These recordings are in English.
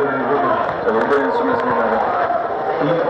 ఎవరు ఎవరితో instruments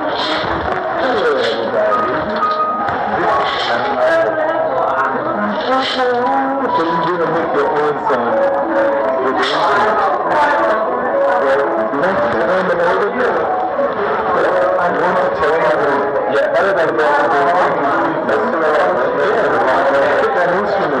to make your own son, with the instrument. That's the end of all the. I want to tell you, yeah, other than that, I'm going to.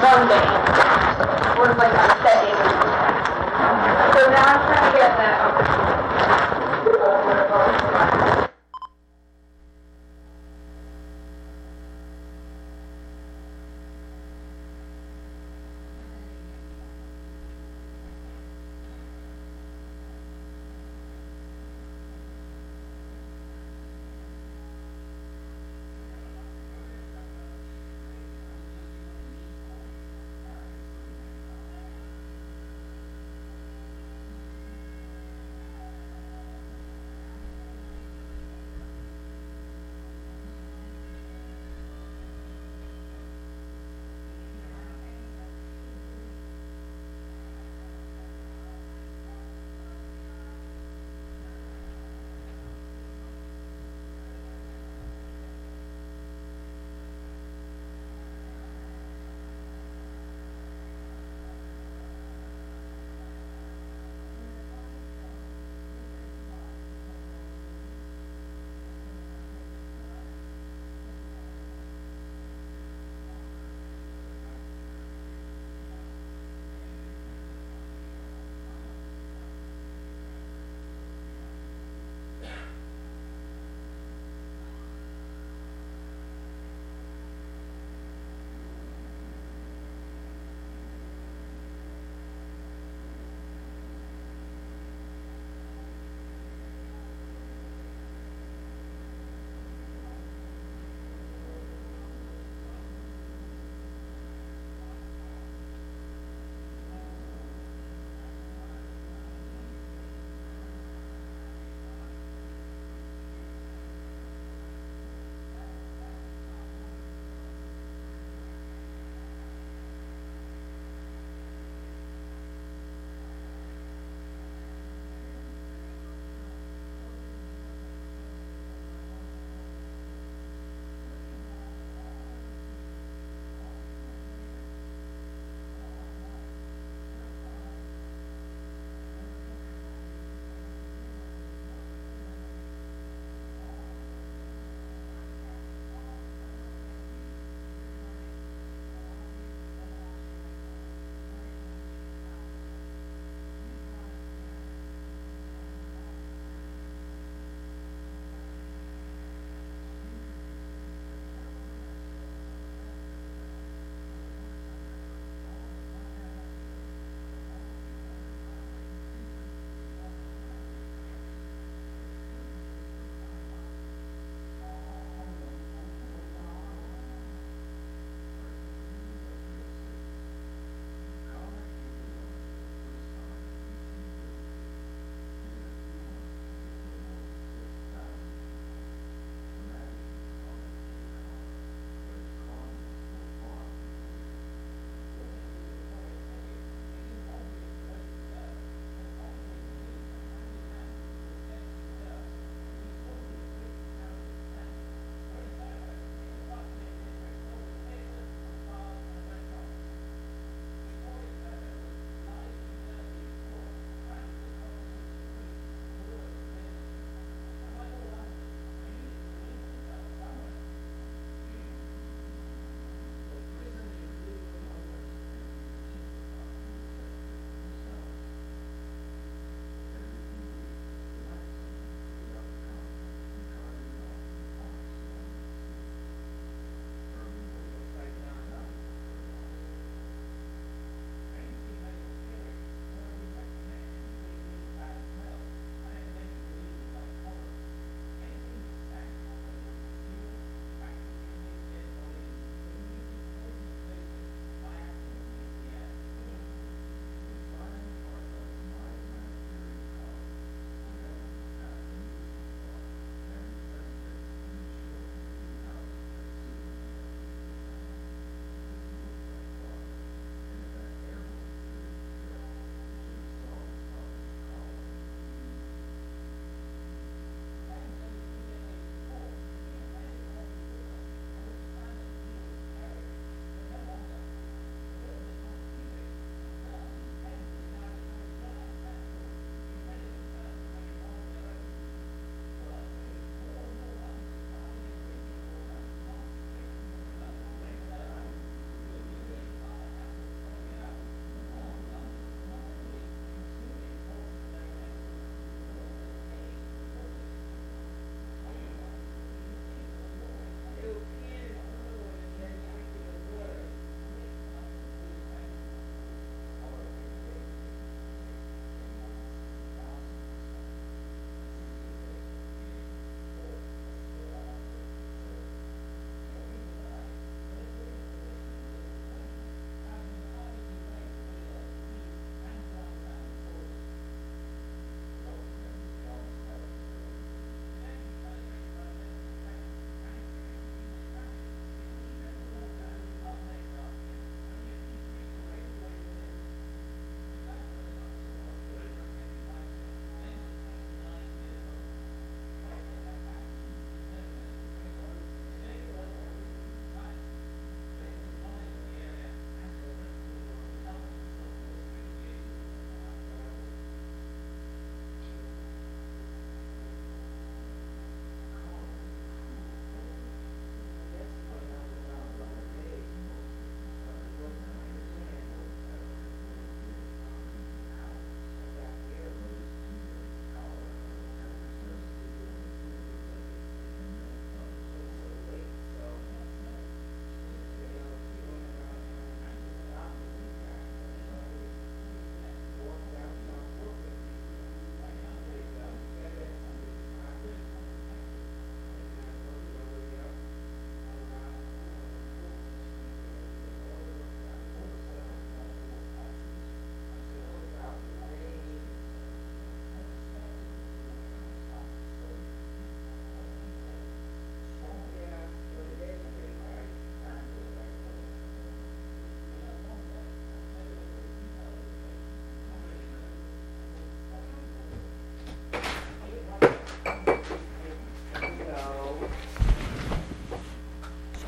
Monday. We're like setting. So now I'm trying to get that.